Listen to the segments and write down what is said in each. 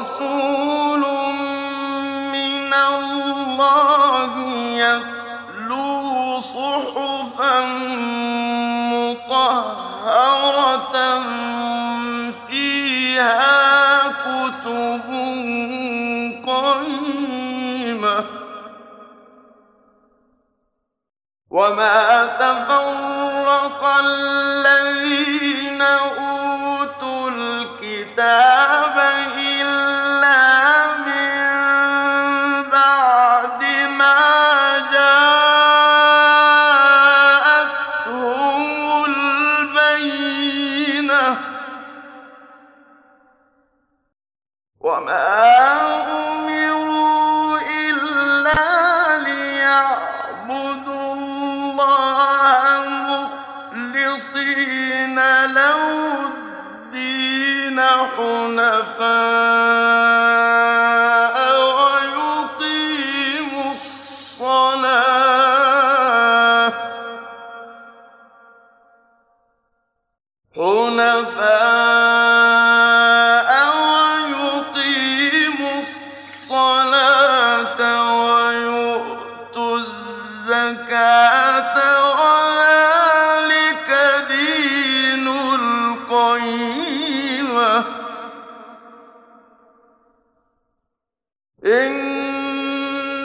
رسول من الله يتلو صحفا مطهرة فيها وما تفرق الذين أوتوا الكتاب إلا من بعد ما جاءتهم البينة وما حنفاء ويقيموا الصلاة. حنفاء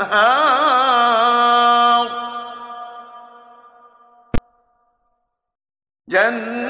الأنهار جنات